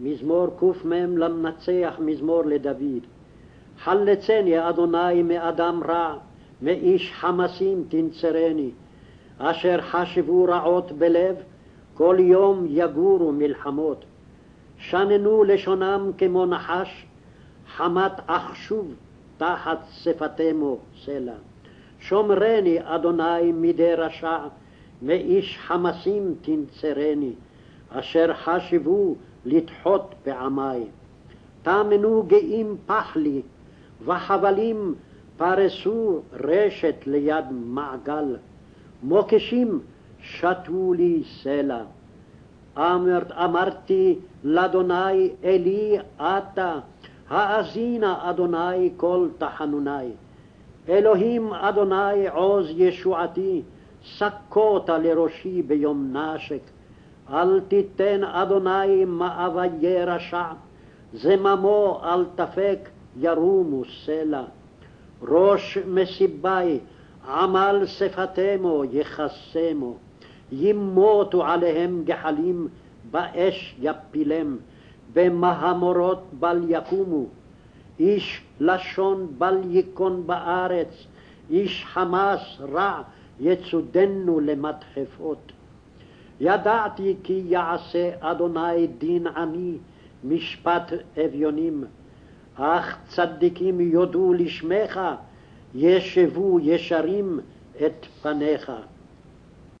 מזמור קמ למנצח, מזמור לדוד. חלצני אדוני מאדם רע, מאיש חמסים תנצרני, אשר חשבו רעות בלב, כל יום יגורו מלחמות. שננו לשונם כמו נחש, חמת אחשוב תחת שפתמו סלע. שומרני אדוני מידי רשע, מאיש חמסים תנצרני, אשר חשבו לדחות פעמי. טמנו גאים פח לי, וחבלים פרסו רשת ליד מעגל, מוקשים שתו לי סלע. אמר, אמרתי לאדוני אלי אתה, האזינה אדוני כל תחנוני. אלוהים אדוני עוז ישועתי, סקות לראשי ביום נשק. אל תיתן אדוני מאוויי רשע, זממו אל תפק ירומו סלע. ראש מסיבי עמל שפתמו יכסמו, ימותו עליהם גחלים, באש יפילם, במהמורות בל יקומו. איש לשון בל ייכון בארץ, איש חמס רע יצודנו למדחפות. ידעתי כי יעשה אדוני דין עמי, משפט אביונים. אך צדיקים יודו לשמך, ישבו ישרים את פניך.